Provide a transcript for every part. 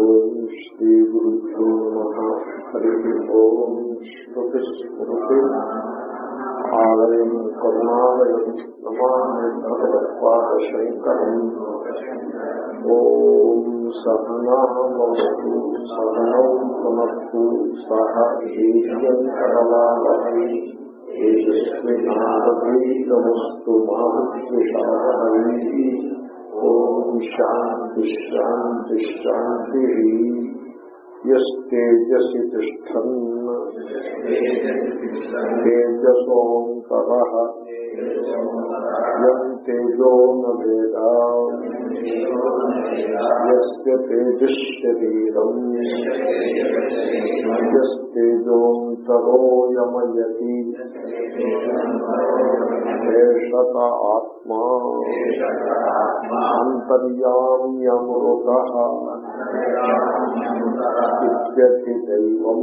ఓం శ్రీ గురుభ్యో నమ. హరి ఓం శ్రుతి స్మృతి ఆలయం కరుణాలయం నమామి భగవత్పాదశంకరం. ఓం సహనామవతు సహనం పునః సహ ఓం శాంతి శాంతి శాంతి యస్తేజసి తిష్టన్ తేజసోంకర యం తేజో నవేద యస్య తేజశరీరం యస్తేజోంతరోయమయతి ఏషత ఆత్మా అంతర్యామ్యమృత ఇత్యధిదైవం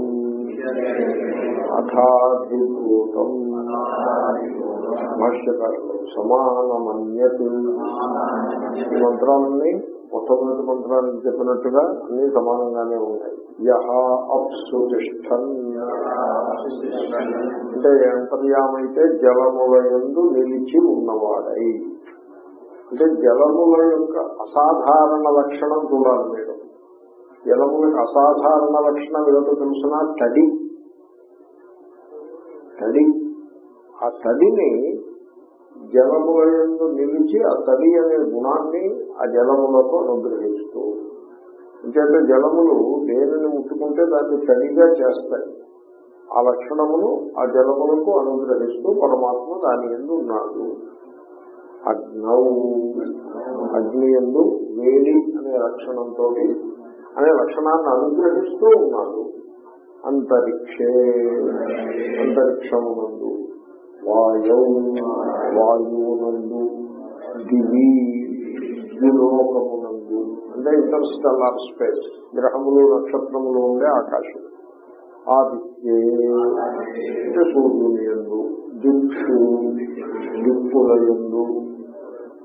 అథాధిభూతం భాష్యకారులు సమానమన్యత్. ఈ మంత్రాలన్నీ మొట్టమొదటి మంత్రానికి చెప్పినట్టుగా అన్ని సమానంగానే ఉన్నాయి యహ అప్సు తిష్టన్ అంటే అంతర్యామైతే జలములయందు నిలిచి ఉన్నవాడై. అంటే జలముల యొక్క అసాధారణ లక్షణం చూడాలి మీరు. జలముల అసాధారణ లక్షణం ఏదో తెలుసిన? తడి. తడి. ఆ తడిని జలముల ఎందు నిలిచి ఆ తడి అనే గుణాన్ని ఆ జలములకు అనుగ్రహిస్తూ ఎందుకంటే జలములు దేనిని ముట్టుకుంటే దాన్ని తడిగా చేస్తాయి. ఆ లక్షణమును ఆ జలములకు అనుగ్రహిస్తూ పరమాత్మ దాని ఎందు ఉన్నాడు. అగ్నౌ. అగ్ని ఎందు వేడి అనే లక్షణంతో అనే లక్షణాన్ని అనుగ్రహిస్తూ ఉన్నాడు. అంతరిక్షే. అంతరిక్షమునందు. వాయు వాయువునందు దివి ద్విలోకమునందు అంటే ఇంటర్స్టెల్లార్ స్పేస్ గ్రహములు నక్షత్రములు ఉండే ఆకాశం. ఆదిత్యే సూర్యుని ఎందు దిక్షు దిప్పుల ఎందు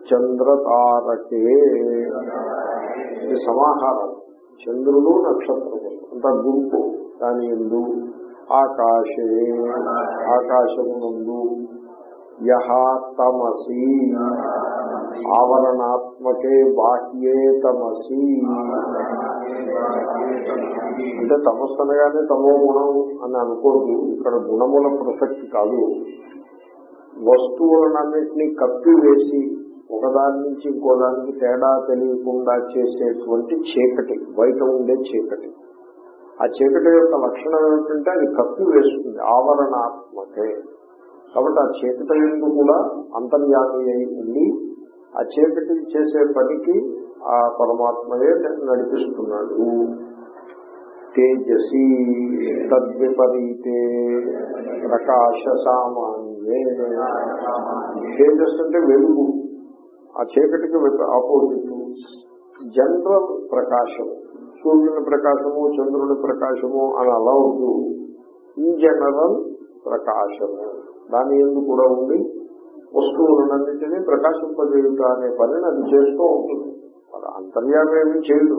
చంద్రతారకే. ఇది సమాహారం. చంద్రుడు నక్షత్రము అంత గుంపు దాని ఎందు ఆకాశే ఆకాశమునందు యహ తమసి ఆవరణాత్మకే బాహ్యే తమసి. అంటే తమస్సు అనగానే తమో గుణం అని అనుకోదు ఇక్కడ గుణముల ప్రసక్తి కాదు. వస్తువులన్నింటినీ కప్పివేసి ఒకదాని నుంచి ఇంకోదానికి తేడా తెలియకుండా చేసేటువంటి చీకటి బయట ఉండే చీకటి. ఆ చీకటి యొక్క లక్షణం ఏమిటంటే అది కప్పి వేస్తుంది ఆవరణాత్మకే. కాబట్టి ఆ చీకటి ఎందు కూడా అంతర్యామి అయి ఉండి ఆ చీకటి చేసే పనికి ఆ పరమాత్మయే నడిపిస్తున్నాడు. తేజసి తద్విపరీతే ప్రకాశ సామాన్యే తేజస్ అంటే వెలుగు. ఆ చీకటికి ఆపోజిట్ జనరల్ ప్రకాశం. సూర్యుని ప్రకాశము చంద్రుని ప్రకాశము అని అలా ఉంటూ ఇన్ జనరల్ ప్రకాశము. దాని ఎందు కూడా ఉండి వస్తువులన్నింటినీ ప్రకాశింపజేయుట అనే పనిని అది చేస్తూ ఉంటుంది. మరి అంతర్యామి ఏమి చేయదు.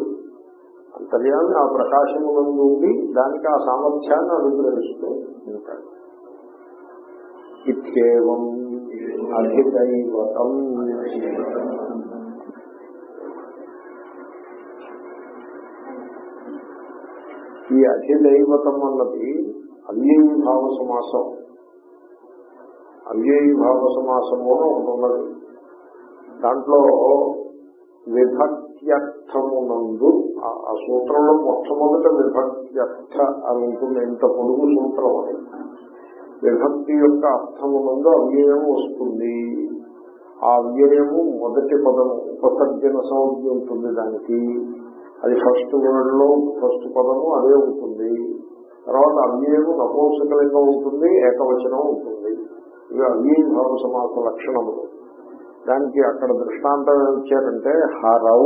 అంతర్యామి ఆ ప్రకాశము ఉండి దానికి ఆ సామర్థ్యాన్ని అనుగ్రహిస్తూ ఉంటాడు. ఇత్యేవం అధిదైవతం. ఈ అధిదైవతం అన్నది అవ్యయీభావ సమాసం. అవ్యయీభావ సమాసము అని ఒకటి ఉన్నది. దాంట్లో విభక్త్యర్థమునందు ఆ సూత్రంలో మొట్టమొదట విభక్త్యర్థ అని ఉంటుంది. ఇంత పొడుగు సూత్రం అని విభక్తి యొక్క అర్థమునందు అవ్యయం వస్తుంది. ఆ అవ్యయము మొదటి పదము ఉపసర్జన సంజ్ఞ ఉంటుంది దానికి. అది ఫస్ట్ వర్డ్లో ఫస్ట్ పదము అదే ఉంటుంది. తర్వాత అవ్యయము నపంసకలింగా ఉంటుంది ఏకవచనం ఉంటుంది. ఇవి అవ్యయభావ సమాస లక్షణములు. దానికి అక్కడ దృష్టాంతం ఇచ్చారంటే హరౌ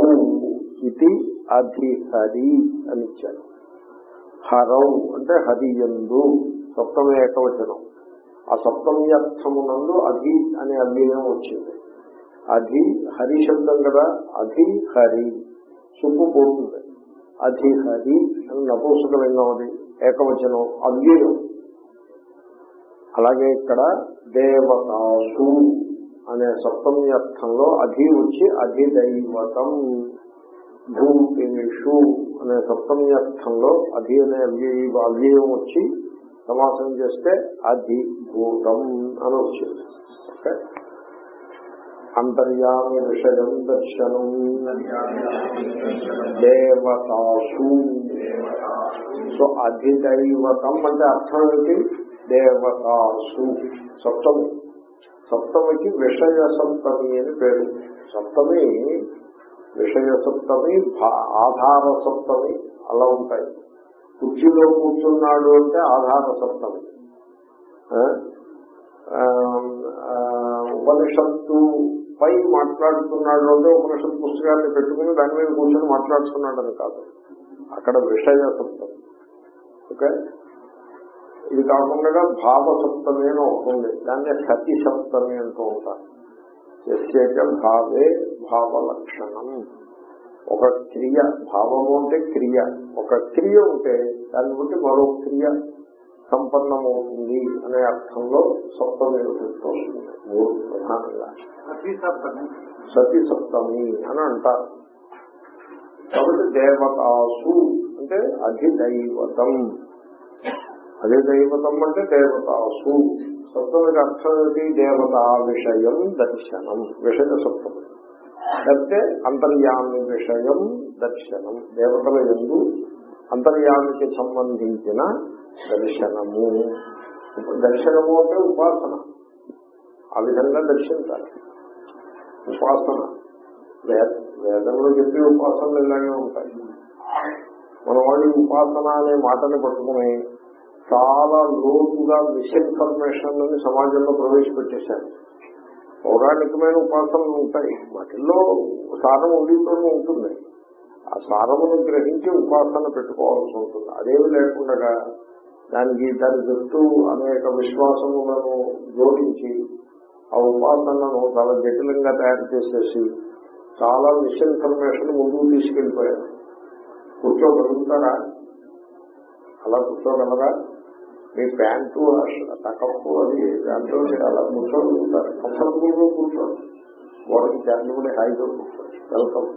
ఇది అధిహరి అని ఇచ్చారు. హరౌ అంటే హరియందు సప్తమ ఏకవచనం. ఆ సప్తమ్యర్థమునందు అధి అనే అవ్యయం వచ్చింది. అధి హరి శబ్దం కదా అధి హరి. సుప్పు పోతుంది. అధిహరి అని నపూసకలింగం అది ఏకవచనం అవ్యయం. అలాగే ఇక్కడ దేవతాసు అనే సప్తమి అర్థంలో అధి వచ్చి అధిదైవతం. భూతేషు అనే సప్తమి అర్థంలో అధి అనే అవ్యయ అవ్యయం వచ్చి సమాసం చేస్తే అధిభూతం అని వచ్చింది. ఓకే? అంతర్యామి విషయం దర్శనం దేవతాసు సో అధిదైవతం అంటే అర్థం ఏంటి దేవతాసు. సప్తమి. సప్తమికి విషయ సప్తమి అని పేరు. సప్తమి విషయ సప్తమి ఆధార సప్తమి అలా ఉంటాయి. కుర్చీలో కూర్చున్నాడు అంటే ఆధార సప్తమి ఉపనిషత్తు పై మాట్లాడుతున్నాడు అంటే ఉపనిషత్ పుస్తకాన్ని పెట్టుకుని దాని మీద కూర్చొని మాట్లాడుతున్నాడు అని కాదు. అక్కడ విషయ సప్తం ఓకే? ఇది కాకుండా భావ సప్తమే అని ఒకటి దాన్నే సతి సప్తమే అంటూ ఉంటారు. ఎస్చేక భావే భావ లక్షణం ఒక క్రియ భావము అంటే క్రియ. ఒక క్రియ ఉంటే దాన్ని బట్టి మరో క్రియ సంపన్నమవుతుంది అనే అర్థంలో సప్తమి మూడు ప్రధానంగా సతి సప్తమి అని అంటారు. కాబట్టి దేవతాసు అంటే అధిదైవతం. అధిదైవతం అంటే దేవతాసు. సప్తమికి అర్థం ఏంటి? దేవతా విషయం దర్శనం విషయ సప్తమి. లేకపోతే అంతర్యామి విషయం దర్శనం. దేవతల ఎందు అంతర్యామికి సంబంధించిన దర్శనము. దర్శనము అంటే ఉపాసన. ఆ విధంగా దర్శించాలి. ఉపాసన. వేద వేదంలో చెప్పే ఉపాసనలు ఇలాగే ఉంటాయి. మన వాళ్ళు ఉపాసన అనే మాటని పట్టుకుని చాలా లోతుగా మిస్ఇన్ఫర్మేషన్ అని సమాజంలో ప్రవేశపెట్టేశారు. పౌరాణికమైన ఉపాసనలు ఉంటాయి. వాటిల్లో సారం ఉండితోనే ఉంటుంది. ఆ సారమును గ్రహించి ఉపాసన పెట్టుకోవాల్సి ఉంటుంది. అదేమి లేకుండా దానికి దాని చుట్టూ అనేక విశ్వాసములను జోడించి ఆ ఉపాసనను చాలా జటిలంగా తయారు చేసేసి చాలా మిస్ఇన్ఫర్మేషన్ ముందుకు తీసుకెళ్ళిపోయారు కూర్చోగలుగుతారా? అలా కూర్చోగలరా? మీ ప్యాంటు టకప్పు అది దాంట్లో అలా కూర్చోగలుగుతారు? కంఫర్టబుల్గా కూర్చోండి. గోడకి కూడా హాయిగా కూర్చోండి. వెల్కమ్.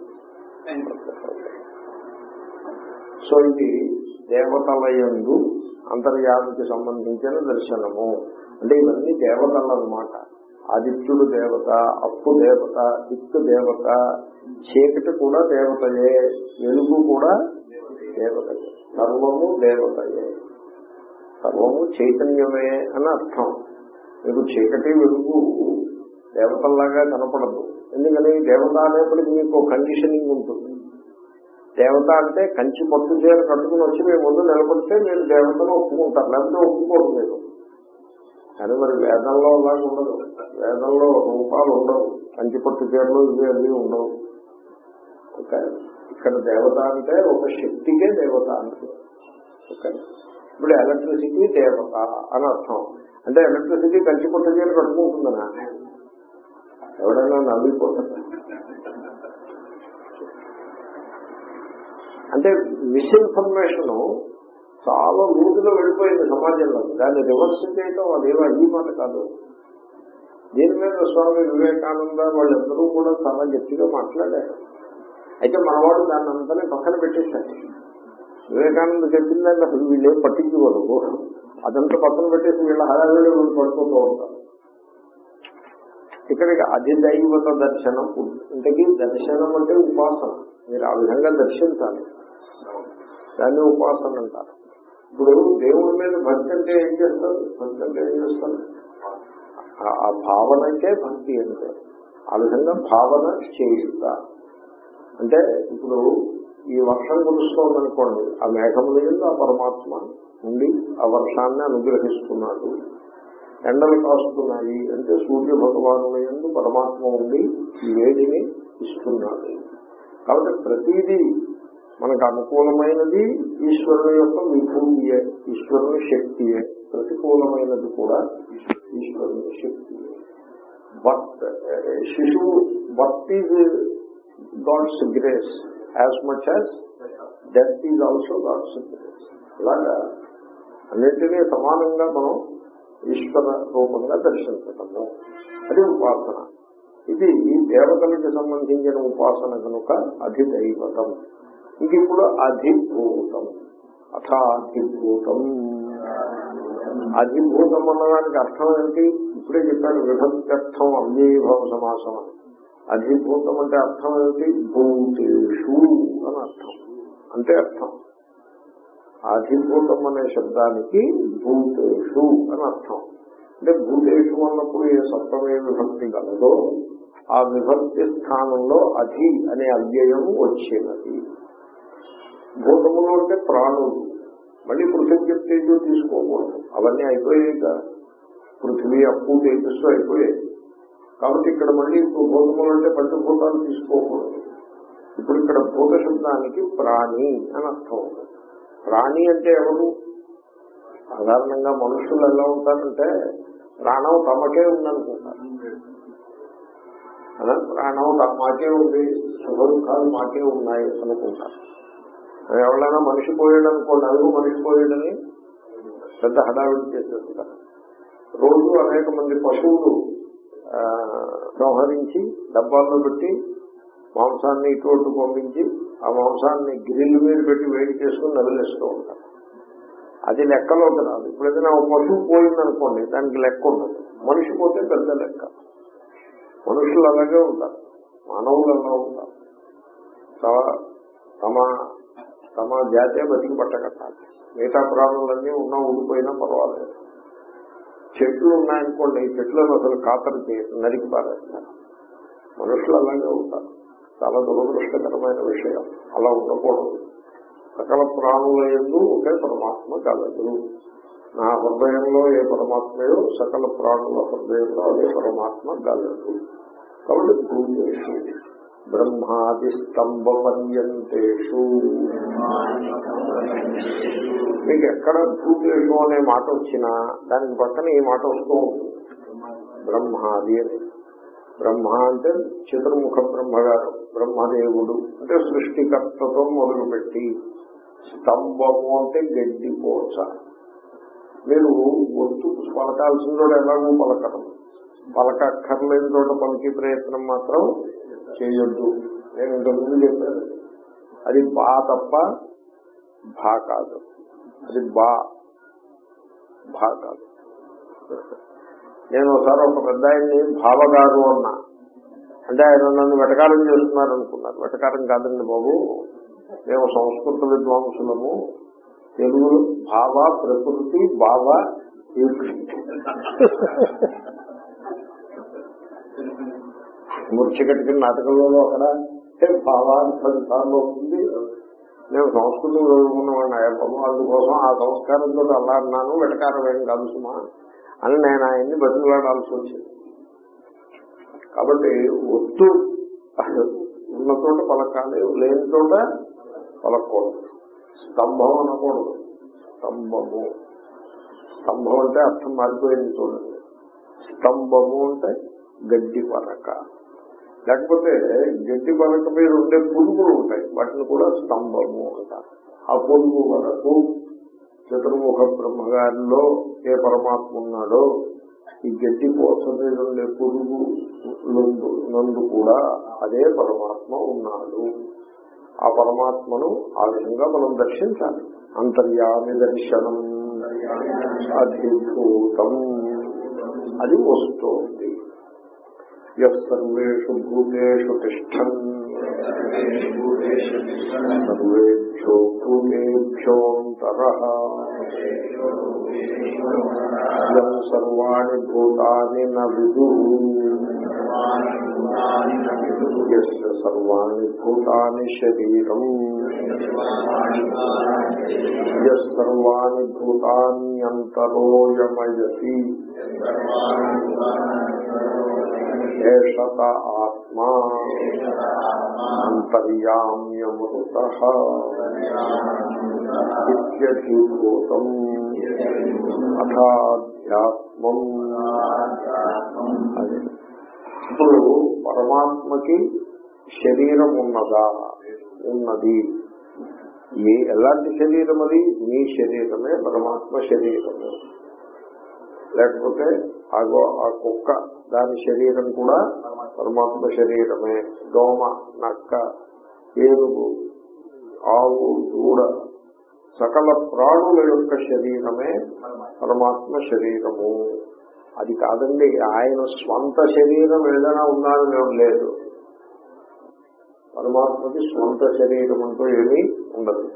సో ఇది దేవతలయందు అంతర్యామికి సంబంధించిన దర్శనము. అంటే ఇవన్నీ దేవతలు అన్నమాట ఆదిత్యుడు దేవత అప్పు దేవత దిక్కు దేవత చీకటి కూడా దేవతయే వెలుగు కూడా దేవతయే. సర్వము దేవతయే. సర్వము చైతన్యమే అని అర్థం. మీకు చీకటి వెలుగు దేవతల్లాగా కనపడదు. ఎందుకని? దేవత అనేప్పటికీ మీకు కండిషనింగ్ ఉంటుంది. దేవత అంటే కంచి పట్టు చీర కట్టుకుని వచ్చి మీ ముందు నిలబడితే మీరు దేవతను ఒప్పుకుంటారు. లేకపోతే ఒప్పుకోరు మీరు. కానీ మరి వేదంలో అలాగే ఉండదు. వేదంలో రూపాలు ఉండవు. కంచి పట్టు చీరలు ఇవి అవి ఉండవు. ఓకే? ఇక్కడ దేవత అంటే ఒక శక్తికే దేవత అంటే. ఓకే? ఇప్పుడు ఎలక్ట్రిసిటీ దేవత అని అర్థం. అంటే ఎలక్ట్రిసిటీ కంచి పట్టు చీర కట్టుకుంటుందనా. ఎవడైనా నవ్విపోతుంది అంటే మిస్ఇన్ఫర్మేషన్ చాలా లూజులో వెళ్ళిపోయింది సమాజంలో. దాన్ని రివర్స్ చేయటం అదేమో ఈ మాట కాదు. దీని మీద స్వామి వివేకానంద వాళ్ళందరూ కూడా చాలా గట్టిగా మాట్లాడారు. అయితే మనవాడు దాన్ని అంతనే పక్కన పెట్టేశారు వివేకానంద చెప్పిందని అసలు వీళ్ళేం పట్టించుకోరు. అదంతా పక్కన పెట్టేసి వీళ్ళ హడావిడి వీళ్ళు పడిపోతూ ఉంటారు. ఇక్కడికి అధిదైవత దర్శనం ఇంతకీ దర్శనం అంటే ఉపాసన. మీరు ఆ విధంగా దర్శించాలి. దాన్ని ఉపాసన అంటారు. ఇప్పుడు దేవుడి మీద భక్తి అంటే ఏం చేస్తారు? భక్తి అంటే ఏం చేస్తారు? ఆ- భావనకే భక్తి అంటే ఆ విధంగా భావన చేయుట అంటే ఇప్పుడు ఈ వర్షం కురుస్తోందనుకోండి ఆ మేఘం మీద ఆ పరమాత్మ ఉండి ఆ వర్షాన్ని అనుగ్రహిస్తున్నాడు. ఎండలు కాస్తున్నాయి అంటే సూర్య భగవానుల ఎందు పరమాత్మ ఉండి ఈ వేడిని ఇస్తున్నాడు. కాబట్టి ప్రతిదీ మనకు అనుకూలమైనది ఈశ్వరుని యొక్క విభూతియే ఈశ్వరుని శక్తియే. ప్రతికూలమైనది కూడా ఈశ్వరుని శక్తి బట్ శిశువు but is God's grace as much as death is also God's ఇలాగా అన్నింటినీ సమానంగా మనం ఈశ్వర రూపంగా దర్శించటము. అది ఉపాసన. ఇది దేవతలకి సంబంధించిన ఉపాసన కనుక అధిదైవతం. ఇది ఇప్పుడు అధిభూతం. అథాధిభూతం. అధిభూతం అన్నదానికి అర్థం ఏంటి? ఇప్పుడే చెప్పాను విభక్త్యర్థం అవ్యయభావ సమాసం అధిభూతం అంటే అర్థం ఏంటి? భూతేషు అని అర్థం. అంటే అర్థం. అధిభూతం అనే శబ్దానికి భూతేషు అని అర్థం. అంటే భూతేషు అన్నప్పుడు ఏ సప్తమే విభక్తి కలదో ఆ విభక్తి స్థానంలో అధి అనే అవ్యయం వచ్చినది. భూతములు అంటే ప్రాణులు మళ్ళీ పృథివీ తేజు తీసుకోకూడదు. అవన్నీ అయిపోయాయిగా పృథివీ అప్పు తేజస్సు అయిపోయాయి. కాబట్టి ఇక్కడ మళ్ళీ ఇప్పుడు భూతములు అంటే పంచభూతాలు తీసుకోకూడదు. ఇప్పుడు ఇక్కడ భూత శబ్దానికి ప్రాణి అని అర్థం ప్రాణి అంటే ఎవరు? సాధారణంగా మనుషులు ఎలా ఉంటారంటే ప్రాణం తమకే ఉందనుకుంటారు. అలా ప్రాణం మాకే ఉంది. సుఖదుఖాలు మాకే ఉన్నాయి అనుకుంటారు. ఎవరైనా మనిషి పోయాడు అనుకోండి అదుగు మనిషి పోయాడని పెద్ద హడావిడి చేసేస్తారు. రోజు అనేక మంది పశువులు సంహరించి డబ్బాల్లో పెట్టి మాంసాన్ని ఇటువంటి పంపించి ఆ మాంసాన్ని గ్రిల్ మీద పెట్టి వేడి చేసుకుని నదిలేస్తూ ఉంటారు. అది లెక్కలోకి రాదు. ఇప్పుడు ఏదైనా ఒక పశువు పోయిందనుకోండి దానికి లెక్క ఉండదు. మనిషి పోతే పెద్ద లెక్క. మనుషులు అలాగే ఉంటారు. మానవులు అలా ఉంటారు. తమ తమ జాతే బతికి పట్టకట్టాలి. మిగతా ప్రాణులన్నీ ఉన్నా ఉండిపోయినా పర్వాలేదు. చెట్లు ఉన్నాయనుకోండి ఈ చెట్లను అసలు ఖాతరు చేసి నరికి పారేస్తారు. మనుషులు అలాగే ఉంటారు. చాలా దురదృష్టకరమైన విషయం. అలా ఉండకూడదు. సకల ప్రాణుల ఎందు ఒకే పరమాత్మ కలదు. నా హృదయంలో ఏ పరమాత్మయో సకల ప్రాణుల హృదయంలో అదే పరమాత్మ కలదు. కాబట్టి భూమిషు బ్రహ్మాది మీకు ఎక్కడ భూతేషు అనే మాట వచ్చినా దానికి పక్కన ఈ మాట వస్తూ ఉంటుంది. బ్రహ్మాది అని. బ్రహ్మ అంటే చతుర్ముఖ బ్రహ్మగారు బ్రహ్మదేవుడు అంటే సృష్టికర్తతో మొదలుపెట్టి స్తంభము అంటే గడ్డి పోచ. మీరు ఒత్తు పలకాల్సిన చోట ఎలాగో పలకడం పలకక్కర్లేని చోట పలికి ప్రయత్నం మాత్రం చేయొద్దు. నేను ఇంతకుముందు చెప్పాను. అది బా తప్ప భా కాదు. అది బా భా కాదు. నేను ఒకసారి ఒక పెద్ద ఆయన్ని భావగారు అన్నా. అంటే ఆయన నన్ను వెటకారం చేస్తున్నారు అనుకున్నారు వెటకారం కాదండి బాబు. మేము సంస్కృత విద్వాంసులము. తెలుగు భావ ప్రకృతి భావ ముర్చికట్టుకుని నాటకంలో అక్కడ భావాన్ని పది సార్లు వస్తుంది నేను సంస్కృతం చదువుకున్నవాడిని అయ్యప్పము అందుకోసం ఆ సంస్కారంతో అలా అన్నాను వెటకారం ఏం కాదు సుమా అని నేను ఆయన్ని బతిలాడాల్సి వచ్చింది. కాబట్టి ఒత్తు ఉన్న చోట పలకాలి లేని చోట పలకూడదు. స్తంభం అనకూడదు. స్తంభము. స్తంభం అంటే అర్థం మారిపోయింది చూడండి. స్తంభము అంటే గడ్డి పలక. లేకపోతే గడ్డి పలక మీద ఉండే పురుగులు ఉంటాయి. వాటిని కూడా స్తంభము అంటారు. ఆ పురుగు వరకు చతుర్ముఖ బ్రహ్మగారిలో ఏ పరమాత్మ ఉన్నాడో ఈ గడ్డి పోస మీద ఉండే పురుగు నందు కూడా అదే పరమాత్మ ఉన్నాడు. ఆ పరమాత్మను ఆ విధంగా మనం దర్శించాలి. అంతర్యామి దర్శనం అధిభూతం అది వస్తుంది సర్వేషు భూతేషు తిష్టన్ సర్వేభ్యో భూతేభ్యోంతర సర్వాణి భూతాని నదు సర్వాణి భూతాని శరీరం సర్వాణి భూతాన్యంతరోయమయతి ఏషత ఆత్మా అంతర్యామ్యమృత ఇత్యధిభూతం అథాధ్యాత్మం అది ఇప్పుడు పరమాత్మకి శరీరం ఉన్నదా? ఉన్నది. ఎలాంటి శరీరం అది నీ శరీరమే పరమాత్మ శరీరము. లేకపోతే ఆగో ఆ కుక్క దాని శరీరం కూడా పరమాత్మ శరీరమే. దోమ నక్క ఏనుగు ఆవు దూడ సకల ప్రాణుల యొక్క శరీరమే పరమాత్మ శరీరము. అది కాదండి ఆయన స్వంత శరీరం ఏదైనా ఉందని మేము లేదు పరమాత్మకి స్వంత శరీరం అంటూ ఏమీ ఉండదు.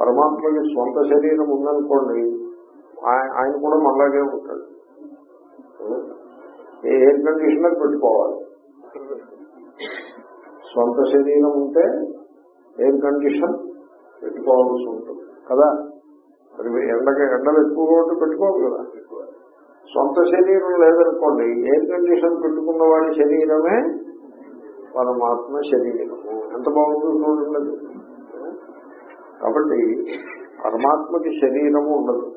పరమాత్మకి స్వంత శరీరం ఉందనుకోండి ఆయ- ఆయన కూడా మనలాగే ఉంటాడు. ఎయిర్ కండిషనర్ పెట్టుకోవాలి. స్వంత శరీరం ఉంటే ఎయిర్ కండిషన్ పెట్టుకోవాల్సి ఉంటుంది. కదా? మరి ఎండకి ఎండలు ఎక్కువగా ఉంటే పెట్టుకోవాలి కదా? సొంత శరీరం లేదనుకోండి ఎయిర్ కండిషన్ పెట్టుకున్న వాడి శరీరమే పరమాత్మ శరీరము. ఎంత బాగుంటుంది చూడండి. కాబట్టి పరమాత్మకి శరీరము ఉండదు.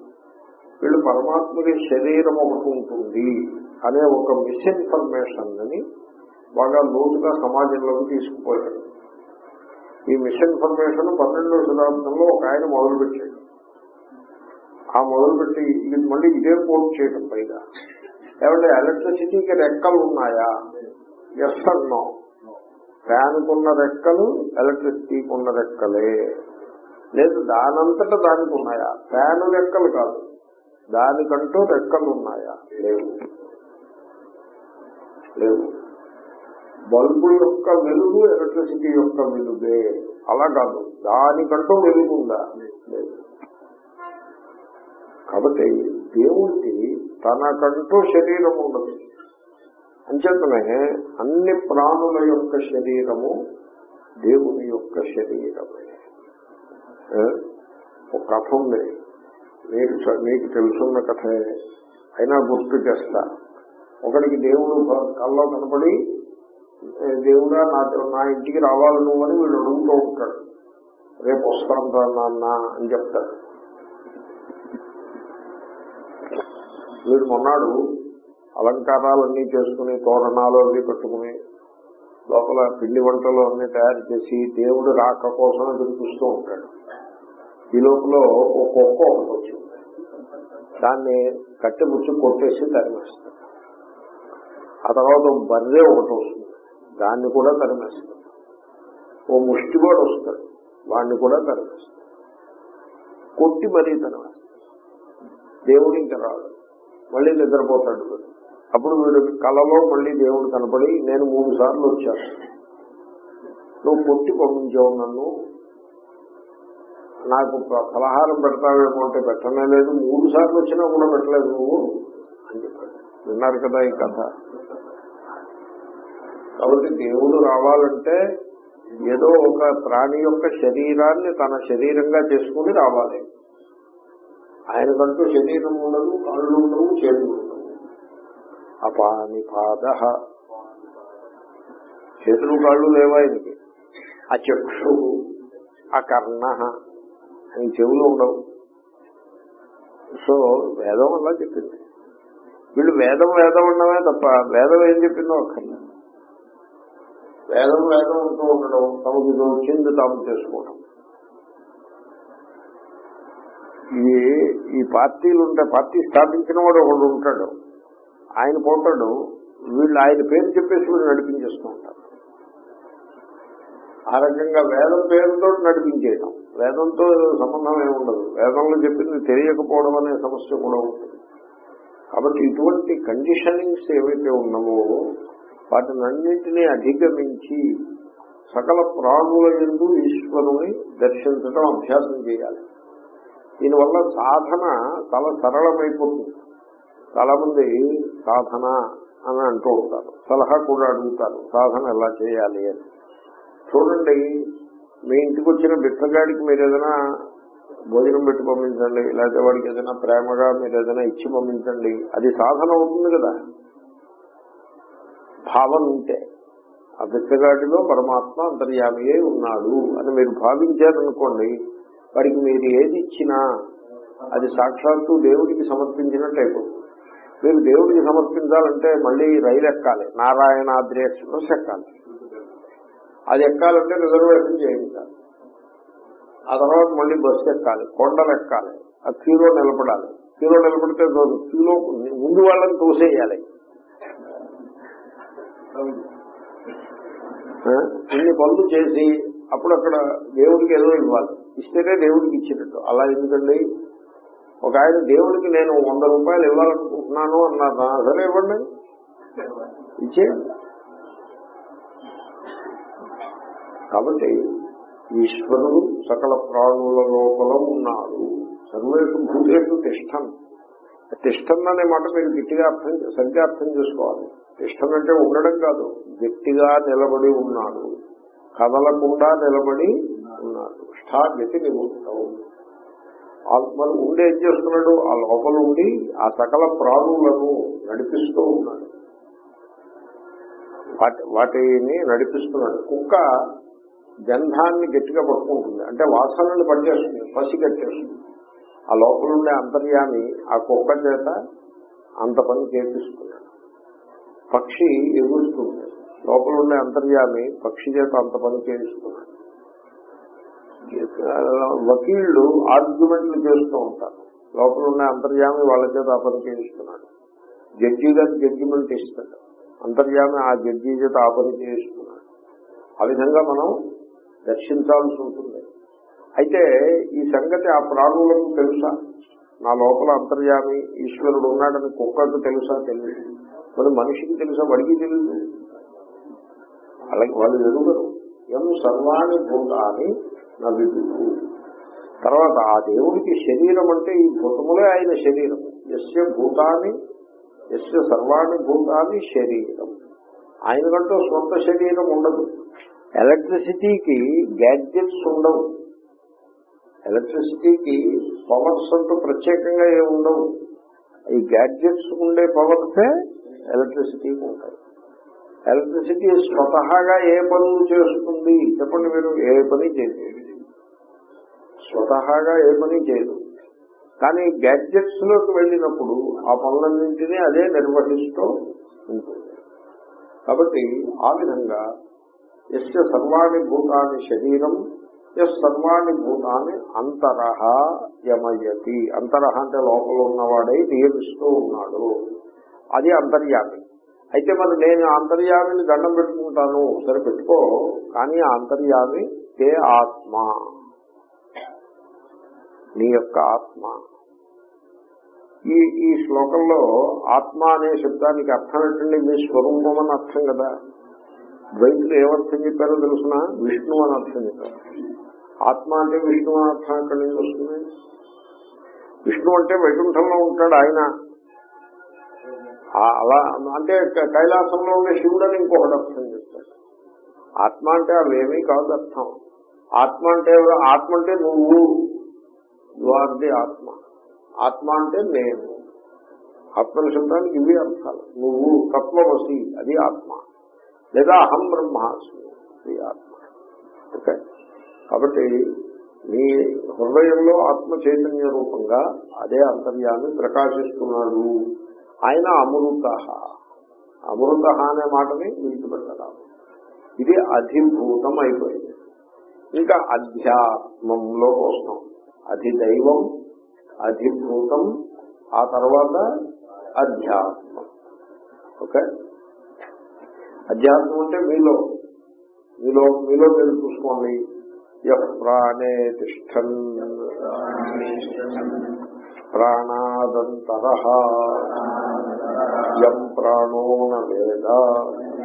వీళ్ళు పరమాత్మకి శరీరం ఒకటి ఉంటుంది అనే ఒక మిస్ఇన్ఫర్మేషన్ అని బాగా లోతుగా సమాజంలోకి తీసుకుపోయాడు ఈ మిస్ఇన్ఫర్మేషన్ పన్నెండవ శతాబ్దంలో ఒక ఆయన మొదలుపెట్టాడు. ఆ మొదలుపెట్టి ఇది మళ్ళీ ఇదే కోట్ చేయడం పైగా. ఏమంటే ఎలక్ట్రిసిటీకి రెక్కలు ఉన్నాయా? ఎస్ అన్నో ఫ్యాన్కున్న రెక్కలు ఎలక్ట్రిసిటీకి ఉన్న రెక్కలే. లేదు దానంతటా దానికి ఉన్నాయా? ఫ్యాన్ రెక్కలు కాదు. దానికంటూ రెక్కలు ఉన్నాయా లేవు. లేవు. బల్బు యొక్క వెలుగు ఎలక్ట్రిసిటీ యొక్క వెలుగే. అలా కాదు. దానికంటూ వెలుగు ఉందా లేదు. కాబట్టి దేవుడికి తనకంటూ శరీరం ఉండదు అంచేతనే అన్ని ప్రాణుల యొక్క శరీరము దేవుని యొక్క శరీరమే. ఒక కథ ఉంది. మీకు మీకు తెలుసున్న కథే. అయినా గుర్తు చేస్తా. ఒకడికి దేవుడు కల్లో కనపడి దేవుడా నా నా ఇంటికి రావాలి నువ్వు అని వీడు అడుగుతూ ఉంటాడు రేపు వస్తాను రా నాన్న అని చెప్తాడు వీడు మొన్నాడు అలంకారాలన్నీ చేసుకుని తోరణాలు అవి కట్టుకుని లోపల పిండి వంటలు అన్ని తయారు చేసి దేవుడు రాక కోసం ఎదురు ఉంటాడు. ఈ లోపల ఒక కుక్క ఒకటి వచ్చింది దాన్ని కట్టె ముచ్చు కొట్టేసి తరిమేస్తుంది ఆ తర్వాత బర్రె ఒకటి వస్తుంది. దాన్ని కూడా తరిమేస్తుంది ఓ ముష్టివాడు వస్తాడు. వాడిని కూడా తరిమేస్తాడు కొట్టి మరీ తరిమేస్తాడు దేవుడు ఇంకా రాడు. మళ్ళీ నిద్రపోతాడు వీడు. అప్పుడు వీడు కళలో మళ్ళీ దేవుడు కనపడి నేను మూడు సార్లు వచ్చాను. నువ్వు కొట్టి పంపించావు నన్ను. నాకు ఫలహారం పలహారం పెడతావేమో అంటే పెట్టనే లేదు మూడు సార్లు వచ్చినా కూడా పెట్టలేదు. నువ్వు అని చెప్పాడు. విన్నారు కదా ఈ కథ. కాబట్టి దేవుడు రావాలంటే ఏదో ఒక ప్రాణి యొక్క శరీరాన్ని తన శరీరంగా చేసుకుని రావాలి. ఆయనకంటూ శరీరం ఉండదు కాళ్ళు ఉండవు చేతులు ఉండవు. అపాని పాద. చేతులు కాళ్ళు లేవా ఆయనకి? ఆ అకర్ణ. ఆ చెవులు ఉండవు. సో వేదం అలా చెప్పింది. వీళ్ళు వేదం వేదం ఉండమే తప్ప వేదం ఏం చెప్పిందో అక్కర్లేదు. వేదం వేదం ఉంటూ ఉండడం తమకు ఇది వచ్చింది తాము చేసుకోవడం ఈ ఈ పార్టీలు ఉంటాయి పార్టీ స్థాపించిన వాడు ఒకడు ఉంటాడు. ఆయన పోతాడు. వీళ్ళు ఆయన పేరు చెప్పేసి వీళ్ళు నడిపించేస్తూ ఉంటారు. ఆ రకంగా వేదం పేరుతో నడిపించేయడం వేదంతో సంబంధం ఏమి ఉండదు. వేదంలో చెప్పింది తెలియకపోవడం అనే సమస్య కూడా ఉంటుంది. కాబట్టి ఇటువంటి కండిషనింగ్స్ ఏవైతే ఉన్నావో వాటిని అన్నింటినీ అధిగమించి సకల ప్రాణుల ఎందు ఈశ్వరుని దర్శించడం అభ్యాసం చేయాలి. దీనివల్ల సాధన చాలా సరళమైపోతుంది. చాలా మంది సాధన అని అంటూ ఉంటారు. సలహా కూడా అడుగుతారు సాధన ఎలా చేయాలి అని. చూడండి మీ ఇంటికి వచ్చిన బిచ్చగాడికి మీరు ఏదైనా భోజనం పెట్టి పంపించండి లేకపోతే వాడికి ఏదైనా ప్రేమగా మీరు ఏదైనా ఇచ్చి పంపించండి. అది సాధన అవుతుంది కదా. భావం ఉంటే. ఆ బిచ్చగాడిలో పరమాత్మ అంతర్యామియే ఉన్నాడు అని మీరు భావించారనుకోండి వాడికి మీరు ఏది ఇచ్చినా అది సాక్షాత్తు దేవుడికి సమర్పించినట్టు అయిపోతుంది. మీరు దేవుడికి సమర్పించాలంటే మళ్ళీ రైలు ఎక్కాలి. నారాయణాద్రి ఎక్స్ప్రెస్ ఎక్కాలి. అది ఎక్కాలంటే రిజర్వేషన్ చేయించాలి. ఆ తర్వాత మళ్ళీ బస్సు ఎక్కాలి కొండలు ఎక్కాలి ఆ క్యూలో నిలబడాలి. క్యూలో నిలబడితే క్యూలో ముందు వాళ్ళని తోసేయాలి. ఇన్ని పనులు చేసి అప్పుడు అక్కడ దేవుడికి ఏదో ఇవ్వాలి. ఇస్తేనే దేవుడికి ఇచ్చినట్టు. అలా ఎందుకండి? ఒక ఆయన దేవుడికి నేను వంద రూపాయలు ఇవ్వాలనుకుంటున్నాను అన్నారు? సరే ఇవ్వండి. ఇచ్చేయండి. కాబట్టి ఈశ్వరుడు సకల ప్రాణుల లోపల ఉన్నాడు. సర్వేషు భూతేషు తిష్టం. తిష్టం అనే మాట మీరు గట్టిగా అర్థం సరిగ్గా అర్థం చేసుకోవాలి. తిష్టం అంటే ఉండడం కాదు గట్టిగా నిలబడి ఉన్నాడు. కదలకుండా నిలబడి ఉన్నాడు. స్థాగతి నిమిత్తం మరి ఉండి ఏం చేస్తున్నాడు? ఆ లోపల ఉండి ఆ సకల ప్రాణులను నడిపిస్తూ ఉన్నాడు. వాటి వాటిని నడిపిస్తున్నాడు. కుక్క గంధాన్ని గట్టిగా పట్టుకుంటుంది. అంటే వాసనని పట్టేస్తుంది పసి కట్టేస్తుంది. ఆ లోపల ఉండే అంతర్యామి ఆ కుక్క చేత అంత పని చేపిస్తున్నాడు. పక్షి ఎగురుస్తుంది. లోపల ఉండే అంతర్యామి పక్షి చేత అంత పని చేయిస్తున్నాడు. వకీళ్ళు ఆర్గ్యుమెంట్లు చేస్తూ ఉంటారు. లోపల ఉన్న అంతర్యామి వాళ్ళ చేత ఆ పని చేయిస్తున్నాడు. జడ్జి గారి జడ్జిమెంట్ ఇస్తాడు. అంతర్యామి ఆ జడ్జి చేత ఆ పని చేయిస్తున్నాడు. ఆ విధంగా మనం దర్శించాల్సి ఉంటుంది. అయితే ఈ సంగతి ఆ ప్రాణులకు తెలుసా? నా లోపల అంతర్యామి ఈశ్వరుడు ఉన్నాడని కుక్కకు తెలుసా? తెలియదు మరి మనిషికి తెలుసా? వాడికి తెలియదు అలాగే వాళ్ళు ఎదుగురు ఎం సర్వాణి భూతాన్ని నా విధు తర్వాత ఆ దేవుడికి శరీరం అంటే ఈ భూతములే ఆయన శరీరం. ఎస్య భూతాన్ని ఎస్య సర్వాణి భూతాన్ని శరీరం. ఆయనకంటూ స్వంత శరీరం ఉండదు. ఎలక్ట్రిసిటీకి గ్యాడ్జెట్స్ ఉండవు. ఎలక్ట్రిసిటీకి పవర్స్ అంటూ ప్రత్యేకంగా ఏమి ఉండవు. ఈ గ్యాడ్జెట్స్ ఉండే పవర్సే ఎలక్ట్రిసిటీకి ఉంటాయి. ఎలక్ట్రిసిటీ స్వతహాగా ఏ పనులు చేస్తుంది? చెప్పండి మీరు ఏ పని చేసేది? స్వతహాగా ఏ పని చేయదు. కానీ గ్యాడ్జెట్స్లోకి వెళ్ళినప్పుడు ఆ పనులన్నింటినీ అదే నిర్వహిస్తూ ఉంటుంది. కాబట్టి ఆ విధంగా ఎస్య సర్వాణి భూతాన్ని శరీరం ఎస్ సర్వాణి భూతాన్ని అంతరహ యమయతి. అంతరహ అంటే లోపల ఉన్నవాడై నియమిస్తూ ఉన్నాడు. అది అంతర్యామి. అయితే మరి నేను అంతర్యామిని దండం పెట్టుకుంటాను. సరే పెట్టుకో. కానీ ఆ అంతర్యామి ఏ ఆత్మ. నీ యొక్క ఆత్మ. ఈ ఈ శ్లోకంలో ఆత్మ అనే శబ్దానికి అర్థం ఏంటండి? మీ స్వరూపం అని అర్థం కదా. ద్వైతులు ఏమర్థం చెప్పారో తెలుసిన? విష్ణు అని అర్థం చెప్పారు. ఆత్మ అంటే విష్ణు అని అర్థం ఎక్కడి నుంచి వస్తుంది? విష్ణు అంటే వైకుంఠంలో ఉంటాడు ఆయన. అలా అంటే కైలాసంలో ఉండే శివుడు అని ఇంకొకటి అర్థం చెప్తాడు ఆత్మ అంటే అవేమీ కాదు అర్థం. ఆత్మ అంటే ఆత్మ అంటే నువ్వు. ఆర్ ఆత్మ. ఆత్మ అంటే నేను. ఆత్మ శబ్దానికి ఇవి అర్థాలు. నువ్వు తత్వమసి అది ఆత్మ. లేదా అహం బ్రహ్మాస్మి అది ఆత్మ. ఓకే? కాబట్టి మీ హృదయంలో ఆత్మ చైతన్య రూపంగా అదే అంతర్యాన్ని ప్రకాశిస్తున్నాడు. ఆయన అమృత. అమృత అనే మాటని విడిచిపెట్టరాదు ఇది అధిభూతం అయిపోయింది. ఇంకా అధ్యాత్మంలో వస్తాం అధిదైవం అధిభూతం ఆ తర్వాత అధ్యాత్మం. ఓకే? అధ్యాత్మం అంటే మీలో. మీలో మీలో మీరు చూసుకోండి. ప్రాణే తిష్టన్. ప్రాణాదంతర. ప్రాణో న వేద. యస్య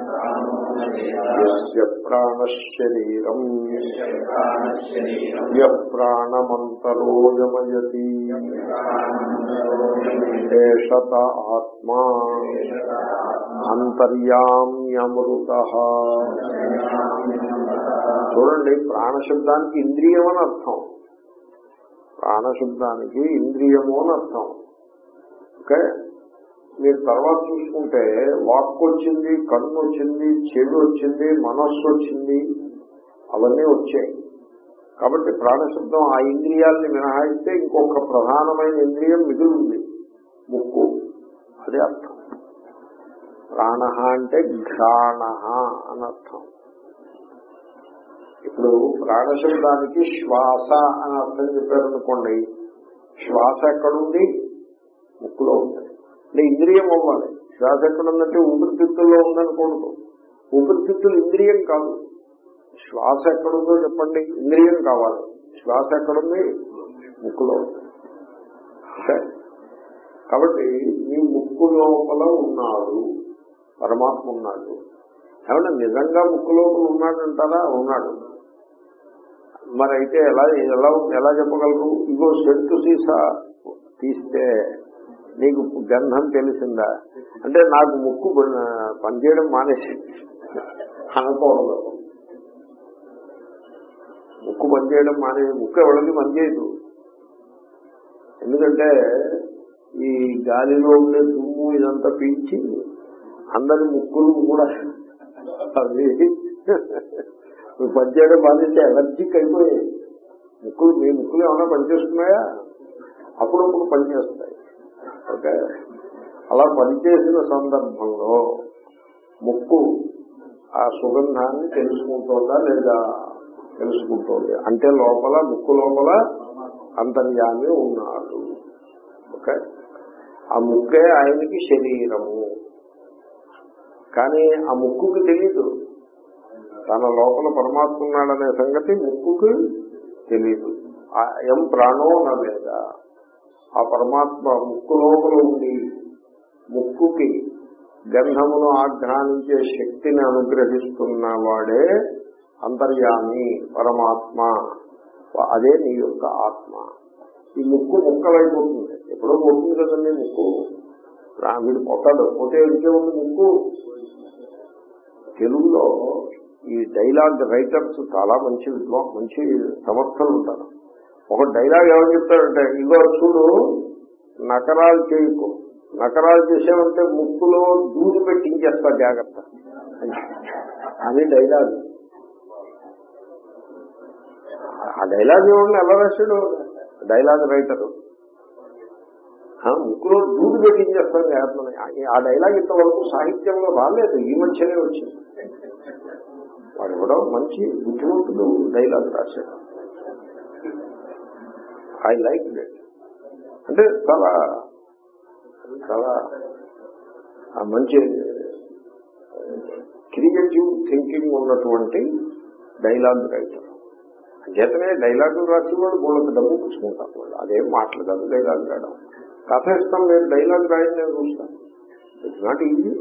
ప్రాణశరీరం యః ప్రాణమంతరో యమయతి ఏషత ఆత్మా అంతర్యామ్యమృత చూడండి ప్రాణశబ్దానికి ఇంద్రియం అని అర్థం. ప్రాణశబ్దానికి ఇంద్రియము అని అర్థం. ఓకే? మీరు తర్వాత చూసుకుంటే వాక్ వచ్చింది కన్ను వచ్చింది చెవి వచ్చింది మనస్సు వచ్చింది అవన్నీ వచ్చాయి. కాబట్టి ప్రాణశబ్దం ఆ ఇంద్రియాలని మినహాయిస్తే ఇంకొక ప్రధానమైన ఇంద్రియం మిగిలింది ముక్కు. అదే అర్థం. ప్రాణ అంటే ఘ్రాణ అని అర్థం. ఇప్పుడు ప్రాణశబ్దానికి శ్వాస అని అర్థం చెప్పారనుకోండి శ్వాస ఎక్కడుంది? ముక్కులో ఉంది. అంటే ఇంద్రియం అవ్వాలి. శ్వాస ఎక్కడ ఉందంటే ఊపిరితిత్తుల్లో ఉందనుకోండి ఊపిరితిత్తులు ఇంద్రియం కాదు. శ్వాస ఎక్కడుందో చెప్పండి ఇంద్రియం కావాలి. శ్వాస ఎక్కడుంది ముక్కులో కాబట్టి మీ ముక్కు లోపల ఉన్నాడు పరమాత్మ ఉన్నాడు. ఏమన్నా నిజంగా ముక్కు లోపల ఉన్నాడంటారా? ఉన్నాడు. మరి అయితే ఎలా ఎలా ఎలా చెప్పగలరు? ఇగో సెట్టు సీసా తీస్తే నీకు గంధం తెలిసిందా? అంటే నాకు ముక్కు పనిచేయడం మానేసి అనకూడదు ముక్కు పనిచేయడం మానే ముక్కు ఎవరికి పనిచేయదు. ఎందుకంటే ఈ గాలిలో ఉండే దుమ్ము ఇదంతా పీల్చి అందరి ముక్కులు కూడా అవి పనిచేయడం బాధిస్తే ఎలర్జిక్ అయిపోయాయి. ముక్కులు మీ ముక్కులు ఏమైనా పనిచేస్తున్నాయా? అప్పుడప్పుడు పనిచేస్తాయి. ఓకే. అలా పనిచేసిన సందర్భంలో ముక్కు ఆ సుగంధాన్ని తెలుసుకుంటోందా లేదా తెలుసుకుంటోంది? అంటే లోపల ముక్కు లోపల అంతర్యామి ఉన్నాడు. ఓకే. ఆ ముక్కే ఆయనకి శరీరము. కానీ ఆ ముక్కుకి తెలియదు తన లోపల పరమాత్మ ఉన్నాడనే సంగతి ముక్కుకి తెలియదు ఎం ప్రాణో లేదా? ఆ పరమాత్మ ముక్కు లోపల ఉండి ముక్కుకి గంధమును ఆఘ్రానించే శక్తిని అనుగ్రహిస్తున్న వాడే అంతర్యామి పరమాత్మ. అదే నీ యొక్క ఆత్మ. ఈ ముక్కు ముక్కలైపోతుంది. ఎప్పుడో పోతుంది కదండి ముక్కు. వీడు పొట్టడు. పోతే ఇంకే ఉంది ముక్కు? తెలుగులో ఈ డైలాగ్ రైటర్స్ చాలా మంచి మంచి సమర్థులు ఉంటారు. ఒక డైలాగ్ ఏమని చెప్తాడంటే ఇగో చూడు నకరాలు చేయకు. నకరాలు చేసామంటే ముక్కులో దూది పెట్టించేస్తా జాగ్రత్త. అని డైలాగ్. ఆ డైలాగ్ ఏమన్నా ఎలా రాశాడు డైలాగ్ రైటరు. ఆ, ముక్కులో దూది పెట్టించేస్తాను జాగ్రత్తని. ఆ డైలాగ్ ఇంతవరకు సాహిత్యంలో రాలేదు ఈ మధ్యనే వచ్చింది. వాడు కూడా మంచి బుద్ధిమంతుడు డైలాగ్ రాశాడు. ఐ లైక్ ఇట్ అంటే చాలా చాలా మంచి క్రియేటివ్ థింకింగ్ ఉన్నటువంటి డైలాగ్ రైటర్. చేతనే డైలాగ్ రాసేవాడు వాళ్ళకి డబ్బు పుచ్చుకుంటారు వాళ్ళు అదేం మాటలు కాదు డైలాగ్ రాయడం. కథ ఇస్తాం నేను డైలాగ్ రాయని నేను చూస్తాను it's not easy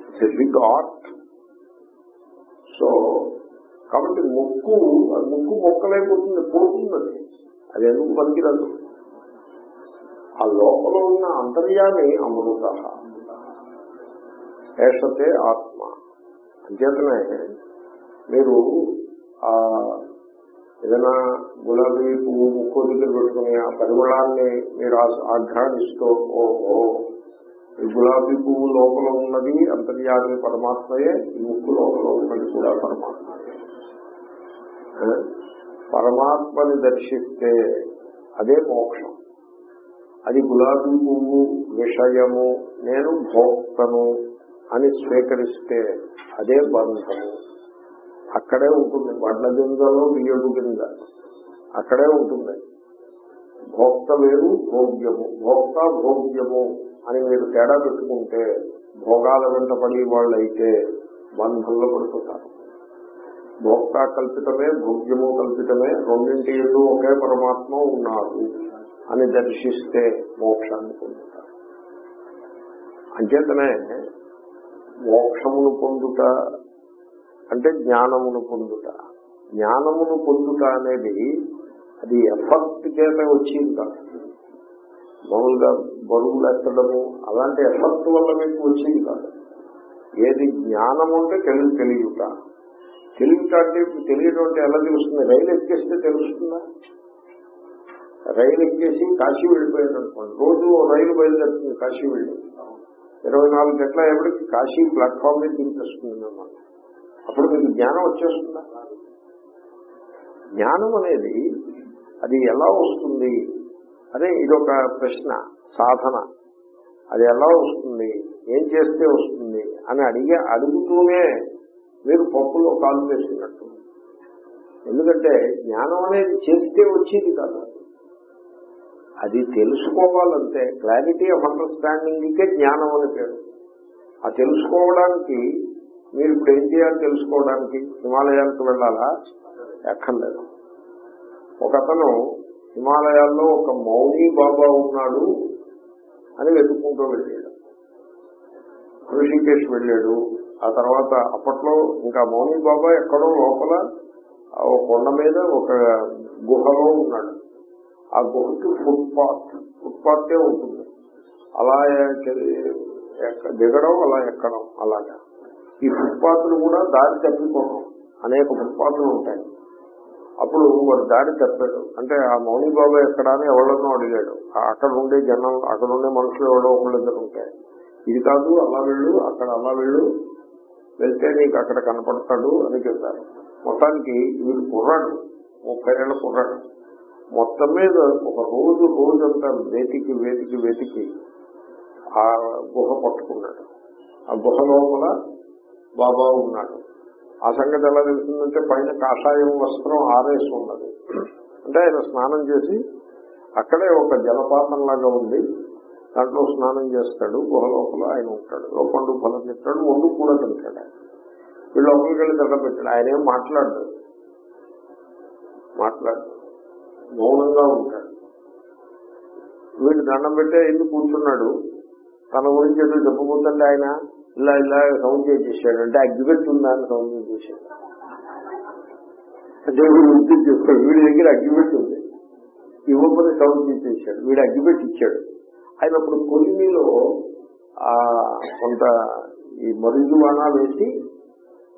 it's a big art so కాబట్టి ముక్కు ముక్కు మొక్కలైపోతుంది పోతుంది అది అది ఎందుకు పనికిరాదు? ఆ లోపల ఉన్న అంతర్యామి అమృత. ఏషతే ఆత్మ. అంచేతనే మీరు ఆ ఏదైనా గులాబీ పువ్వు ముక్కు దగ్గర పెట్టుకుని ఆ పరిమళాన్ని మీరు ఆస్- ఆఘ్రానిస్తూ ఓహో ఈ గులాబీ పువ్వు లోపల ఉన్నది అంతర్యామి పరమాత్మయే ఈ ముక్కు లోపల ఉన్నది కూడా పరమాత్మయే. ఆ? పరమాత్మని దర్శిస్తే అదే మోక్షం. అది గులాబీ పువ్వు విషయము నేను భోక్తను అని స్వీకరిస్తే అదే బంధము. అక్కడే ఉంటుంది వడ్ల గింజలో బియ్యడు కింద అక్కడే ఉంటుంది. భోక్త వేరు భోగ్యము. భోక్త భోగ్యము అని మీరు తేడా పెట్టుకుంటే భోగాల వెంట పడి వాళ్ళైతే బంధంలో పడుతుంటారు భోక్త కల్పితమే భోగ్యము కల్పితమే రెండింటి ఎందు ఒకే పరమాత్మ ఉన్నారు అని దర్శిస్తే మోక్షాన్ని పొందుతారు. అంచేతనే మోక్షమును పొందుట అంటే జ్ఞానమును పొందుట. జ్ఞానమును పొందుట అనేది అది ఎఫర్ట్ చేత వచ్చింది కాదు మామూలుగా బరువులు ఎత్తడము అలాంటి ఎఫర్ట్ వల్ల మీకు వచ్చింది కాదు ఏది జ్ఞానము అంటే తెలివి తెలియట. తెలియట అంటే ఇప్పుడు అంటే ఎలా తెలుస్తుంది? రైలు ఎక్కేస్తే తెలుస్తుందా? రైలు ఎక్కేసి కాశీ వెళ్ళిపోయాడు అనుకోండి. రోజు రైలు బయలుదేరుతుంది కాశీ వెళ్ళి. ఇరవై నాలుగు గంటల ఎవరికి కాశీ ప్లాట్ఫామ్ మీద దింపేస్తుంది అన్నమాట. అప్పుడు మీకు జ్ఞానం వచ్చేస్తుందా? జ్ఞానం అనేది అది ఎలా వస్తుంది? అదే ఇదొక ప్రశ్న సాధన. అది ఎలా వస్తుంది? ఏం చేస్తే వస్తుంది? అని అడిగే అడుగుతూనే మీరు పప్పులో కాలు వేసినట్టు. ఎందుకంటే జ్ఞానం అనేది చేస్తే వచ్చేది కాదు. అది తెలుసుకోవాలంటే క్లారిటీ ఆఫ్ అండర్స్టాండింగ్కే జ్ఞానం అని పేరు. ఆ తెలుసుకోవడానికి మీరు ఇప్పుడు ఏం చేయాలి తెలుసుకోవడానికి? హిమాలయాలకు వెళ్ళాలా? ఎక్కర్లేదు. ఒక అతను హిమాలయాల్లో ఒక మౌని బాబా ఉన్నాడు అని వెతుక్కుంటూ వెళ్ళాడు. ఋషికేష్ వెళ్ళాడు. ఆ తర్వాత అప్పట్లో ఇంకా మౌని బాబా ఎక్కడో లోపల ఒక కొండ మీద ఒక గుహలో ఉన్నాడు. ఆ గుహకి ఫుట్పాత్ ఫుట్పాత్కే ఉంటుంది. అలా దిగడం అలా ఎక్కడం అలాగా. ఈ ఫుట్పాత్లు కూడా దారి తప్పిపోవడం. అనేక ఫుట్పాత్లు ఉంటాయి. అప్పుడు వాడు దారి తప్పాడు. అంటే ఆ మౌని బాబా ఎక్కడ అని ఎవరినో అడిగాడు. అక్కడ ఉండే జనం అక్కడ ఉండే మనుషులు ఎవరో ఒకళ్ళిద్దరు ఉంటాయి ఇది కాదు అలా వెళ్ళు అక్కడ అలా వెళ్ళు వెళ్తే నీకు అక్కడ కనపడతాడు అని చెప్పారు. మొత్తానికి వీడు కుర్రాడు ముప్పై ఏళ్ళ కుర్రాడు. మొత్తం మీద ఒక రోజు రోజంతా వేతికి వేతికి వేతికి ఆ గుహ పట్టుకున్నాడు. ఆ గుహ లోపల బాబా ఉన్నాడు. ఆ సంగతి ఎలా తెలుస్తుందంటే పైన కాషాయం వస్త్రం ఆరేసి ఉన్నది. అంటే ఆయన స్నానం చేసి అక్కడే ఒక జలపాతం లాగా ఉంది. దాంట్లో స్నానం చేస్తాడు గుహ లోపల ఆయన ఉంటాడు. లోపండు పండు ఫలం తింటాడు వండు కూడా తింటాడు. ఆయన. వీళ్ళు లోపలికి వెళ్ళి దండ పెట్టాడు. ఆయన ఏం మాట్లాడు మాట్లాడు. మౌనంగా ఉంటాడు. వీళ్ళు దండం పెట్టే ఎందుకు కూర్చున్నాడు. తన గురించి ఏదో చెప్పబోతుంటే ఆయన ఇలా ఇలా సౌండ్ చేసేసాడు. అంటే అగ్గిపెట్టి ఉందా అని సౌండ్ చేశాడు అంటే వీడు ఉద్యోగం వీడి దగ్గర అగ్గిపెట్టి ఉంది. ఇవ్వకపోతే సౌండ్ చేసేసాడు. వీడు అగ్గిపెట్టి ఇచ్చాడు. ఆయన అప్పుడు కొలిమిలో ఆ కొంత ఈ మరుగు వానా వేసి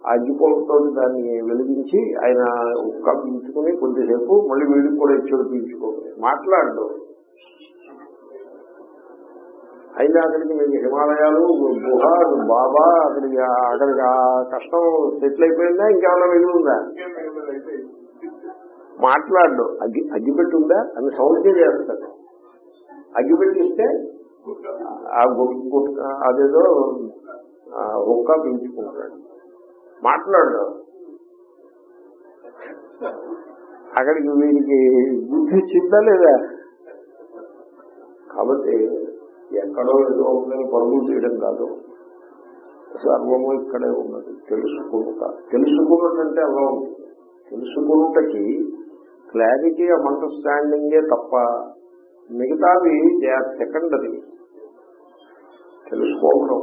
ఆ అగ్గిపోలతో దాన్ని వెలిగించి ఆయన ఉక్క పీల్చుకుని కొద్దిసేపు మళ్ళీ వీడికి కూడా ఇచ్చాడు పీల్చుకోవాలి మాట్లాడడం అయినా అక్కడికి మీకు హిమాలయాలు గుహ బాబా అక్కడికి అక్కడికి ఆ కష్టం సెటిల్ అయిపోయిందా? ఇంకేమైనా మిగిలి ఉందా మాట్లాడు అగ్గి అగ్గిపెట్టి ఉందా? అని సౌండ్ చేస్తాడు. అగ్గిపెట్టి ఇస్తే ఆ గుట్ అదేదో ఒక్క హుక్క పీల్చుకుంటాడు మాట్లాడు. అక్కడికి వీడికి బుద్ధి వచ్చిందా లేదా? కాబట్టి ఎక్కడో ఏదో ఉందని పరుగులు చేయడం కాదు. సర్వము ఇక్కడే ఉన్నది. తెలుసుకుంటా. తెలుసుకున్నట్టంటే అలా ఉంటుంది. తెలుసుకున్నటకి క్లారిటీ ఆఫ్ అండర్స్టాండింగే తప్ప మిగతావి దే ఆర్ సెకండరీ. తెలుసుకోవడం.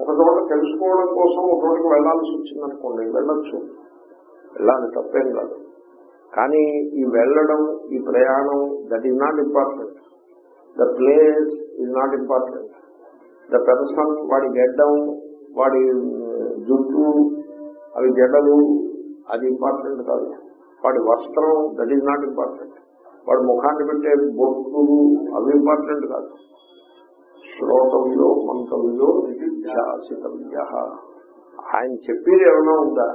ఒక చోట తెలుసుకోవడం కోసం ఒక చోటకి వెళ్ళాల్సి వచ్చిందనుకోండి వెళ్ళొచ్చు. వెళ్ళాలి తప్పేం కాదు. కానీ ఈ వెళ్ళడం ఈ ప్రయాణం that is not important the place is not important the person వాడి గెడ్డం వాడి జుట్టు అవి జడలు అది ఇంపార్టెంట్ కాదు. వాడి వస్త్రం దట్ ఈజ్ నాట్ ఇంపార్టెంట్ వాడు ముఖాన్ని పెట్టే బొట్టులు అవి ఇంపార్టెంట్ కాదు. శ్రోతవ్యో మంతవ్యో నిధిధ్యాసితవ్య ఆయన చెప్పేది ఏమైనా ఉందా?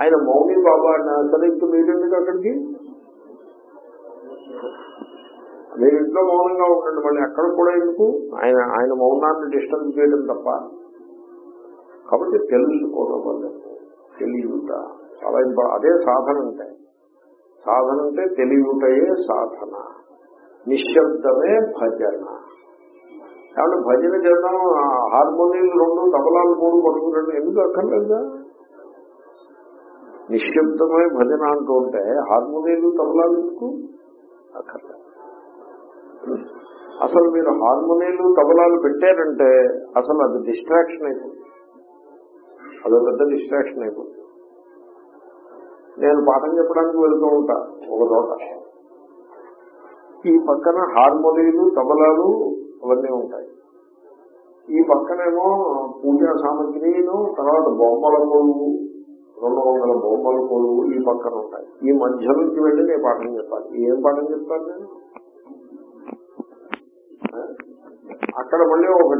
ఆయన మౌని బాబా అన్న సరే ఇంక మీరెందుకు అక్కడికి? మీరు ఇంట్లో మౌనంగా ఉండండి మళ్ళీ అక్కడ కూడా ఎందుకు? ఆయన ఆయన మౌనాన్ని డిస్టర్బ్ చేయడం తప్ప. కాబట్టి తెలుసుకోవడం వల్ల తెలియట చాలా అదే సాధన ఉంటాయి సాధన అంటే తెలియటయే సాధన. నిశ్శబ్దమే భజన. కాబట్టి భజన చేద్దాం హార్మోనియం రెండు తబలాలు మూడు పట్టుకురండి ఎందుకు అక్కర్లేదా నిశ్శబ్దమే భజన అంటూ ఉంటే హార్మోనియం తబలాలు ఎందుకు? అక్కర్లేదు అసలు మీరు హార్మోనియలు తబలాలు పెట్టారంటే అసలు అది డిస్ట్రాక్షన్ అయిపోతుంది. అదో పెద్ద డిస్ట్రాక్షన్ అయిపోతుంది. నేను పాఠం చెప్పడానికి వెళ్తూ ఉంటా ఒక చోట. ఈ పక్కన హార్మోనియలు తబలాలు అవన్నీ ఉంటాయి. ఈ పక్కనేమో పూజా సామగ్రిను తర్వాత బొమ్మల కొలువు రెండు వందల బొమ్మల కొలువు ఈ పక్కన ఉంటాయి. ఈ మధ్య నుంచి వెళ్ళి నేను పాఠం చెప్పాలి. ఏం పాఠం చెప్తాను నేను? అక్కడ మళ్ళీ ఒక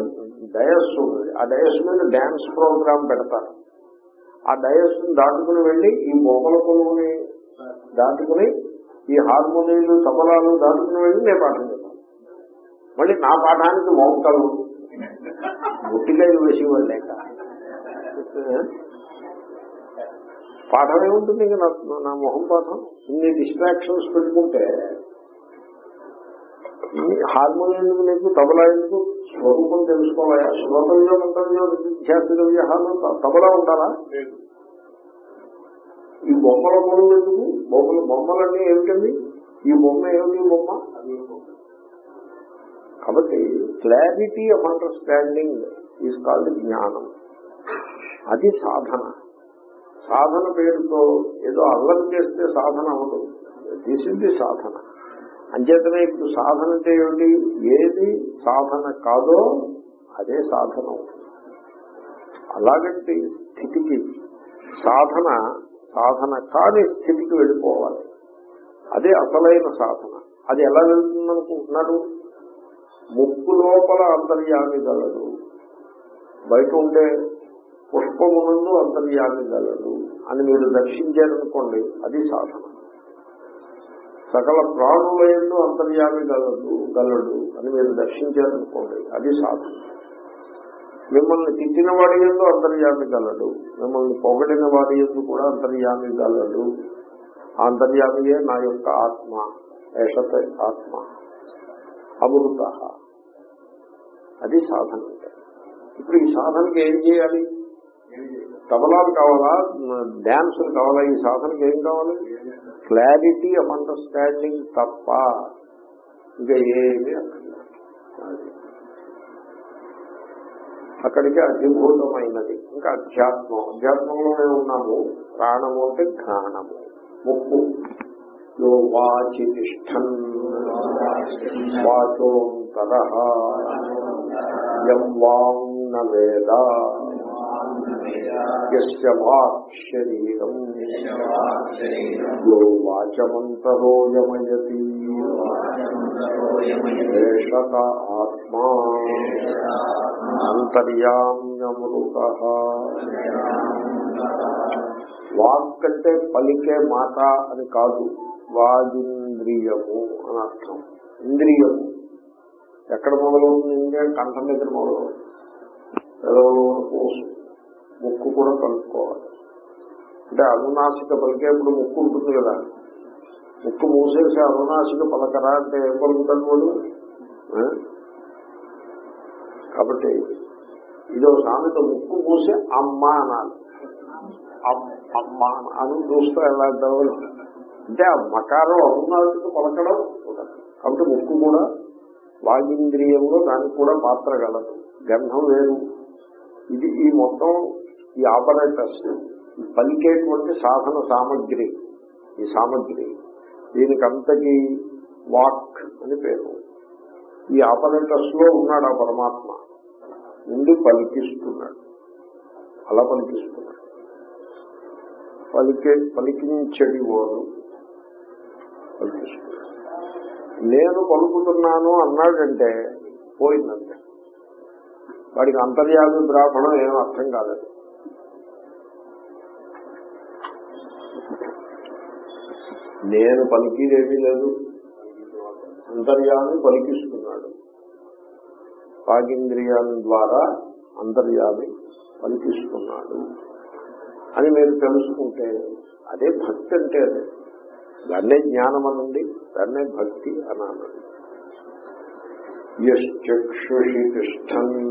డయస్ ఉంది. ఆ డయస్ మీద డాన్స్ ప్రోగ్రామ్ పెడతారు. ఆ డయస్ దాటుకుని వెళ్ళి ఈ బొమ్మల కొలువుని దాటుకుని ఈ హార్మోనియలు తబలాలు దాటుకుని వెళ్ళి నేను పాఠం చెప్పాను మళ్ళీ నా పాఠానికి మౌంటలు గుట్టికాయలు వేసేవాళ్ళు లేక. పాఠం ఏముంటుంది ఇంకా నా- నా మొహం పాఠం? ఇన్ని డిస్ట్రాక్షన్స్ పెట్టుకుంటే హార్మోన్ ఎందుకు నీకు? తబలా ఎందుకు? స్వరూపం తెలుసుకోవాలా? శ్రోతవ్యో మంతవ్యో ధ్యాసవ్యాలు తబలా ఉండాలా ఈ బొమ్మల కొనుగోలు ఎందుకు? బొమ్మలు బొమ్మలన్నీ ఏమిటండి? ఈ బొమ్మ ఏమిటి బొమ్మ? కాబట్టి clarity of understanding is called జ్ఞానం. అది సాధన. సాధన పేరుతో ఏదో అల్లరి చేస్తే సాధన అవ్వదు. This is the sadhana. అంచేతనే ఇప్పుడు సాధన అంటే ఏమిటి? ఏది సాధన కాదో అదే సాధన అలాగంటే స్థితికి సాధన సాధన కాని స్థితికి వెళ్ళిపోవాలి. అదే అసలైన సాధన. అది ఎలా వెళ్తుందనుకుంటున్నాడు ముక్కు లోపల అంతర్యామి గలడు బయట ఉండే పుష్పమునందు అంతర్యామి గలడు అని మీరు దర్శించారనుకోండి అది సాధన. సకల ప్రాణుల ఎందు అంతర్యామి గలడు గలడు అని మీరు దర్శించారనుకోండి అది సాధన మిమ్మల్ని తిట్టిన వాడి ఎందు అంతర్యామి గలడు మిమ్మల్ని పొగడిన వాడి ఎందు కూడా అంతర్యామి గలడు. అంతర్యామియే నా యొక్క ఆత్మ ఏషత ఆత్మ అమృత. అది సాధన. ఇప్పుడు ఈ సాధనకి ఏం చేయాలి? తబలాలు కావాలా? డాన్సులు కావాలా? ఈ సాధనకి ఏం కావాలి? క్లారిటీ ఆఫ్ అండర్స్టాండింగ్ తప్ప ఇంకా ఏమీ. అక్కడికి అధిభూతమైనది. ఇంకా అధ్యాత్మం. అధ్యాత్మంలోనే ఉన్నాము. ప్రాణము అంటే ఘ్రాణము ముక్కు. యో వాచి తిష్టన్ వాచోంతర వేద. శరీరం యో వాచమంతరో ఏషత ఆత్మా అంతర్యామ్యమృత వాక్ అంటే పలికే మాట అని కాదు వాగింద్రియము అని అర్థం. ఇంద్రియము. ఎక్కడ మొదలవుతుంది కంఠం దగ్గర మొదలవుతుంది. ఏదో ముక్కు కూడా కలుపుకోవాలి. అంటే అనునాసిక పలికేప్పుడు ముక్కు ఉంటుంది కదా. ముక్కు మూసేసి అనునాసిక పలకరా అంటే ఏం పలుకుతాడు వాడు? కాబట్టి ఇదో సామెత ముక్కు మూసి అమ్మ అనాలి. అమ్మా అమ్మ అని చూస్తే ఎలా అంటారు అంటే ఆ మకారం అనునాసిక పలకడం కాబట్టి ముక్కు కూడా వాగింద్రియంలో దానికి కూడా పాత్ర గలదు గంధం వేరు. ఇది ఈ మొత్తం ఈ ఆపరేటర్స్ ఈ పలికేటువంటి సాధన సామగ్రి ఈ సామగ్రి దీనికంతకి వాక్ అని పేరు. ఈ ఆపరేటర్స్లో ఉన్నాడు ఆ పరమాత్మ. ముందు పలికిస్తున్నాడు. అలా పలికిస్తున్నాడు. పలికే పలికించడి వాడు పలికిస్తున్నాడు నేను పలుకుతున్నాను అన్నాడంటే పోయిందంటే. వాడికి అంతర్యాలు బ్రాహ్మణం ఏం అర్థం కాలేదు. నేను పలికిదేమీ లేదు. అంతర్యామి పలికిస్తున్నాడు. వాగింద్రియాల ద్వారా అంతర్యామి పలికిస్తున్నాడు. అని మీరు తెలుసుకుంటే అదే భక్తి అంటే అదే. దాన్నే జ్ఞానం అనండి దాన్నే భక్తి అనాలండి. యక్షుషి తిష్టన్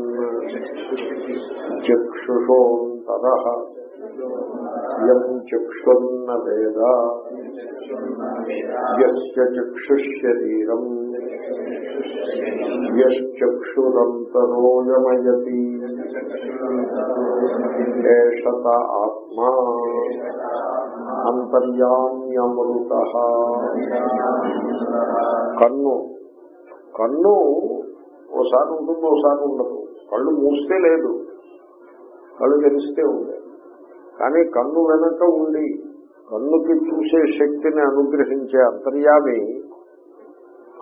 చక్షుషోంతర యం చక్షున్న వేద. యస్య చక్షుశరీరం యక్షురంతరోయమయతి ఏషత ఆత్మా. అంతర్యామ్యమృత. కన్ను. కన్ను ఓసారి ఉంటుంది ఓసారి ఉండదు. కళ్ళు మూస్తే లేదు. కళ్ళు తెలిస్తే ఉంది కానీ కన్ను వెనక ఉండి కన్నుకి చూసే శక్తిని అనుగ్రహించే అంతర్యామి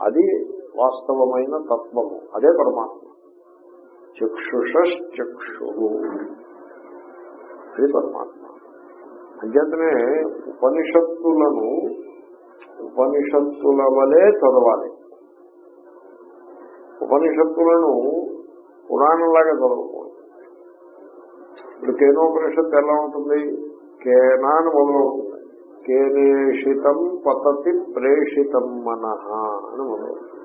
అది వాస్తవమైన తత్వము. అదే పరమాత్మ. చక్షుషక్షు అది పరమాత్మ. అంచేతనే ఉపనిషత్తులను ఉపనిషత్తుల వలె చదవాలి. ఉపనిషత్తులను పురాణంలాగా చదవకూడదు ఇప్పుడు కేనోపనిషత్తు ఎలా ఉంటుంది? కేనా అని మొదలవుతుంది. కేనేషితం పతతి ప్రేషితం మనః అని మొదలవుతుంది.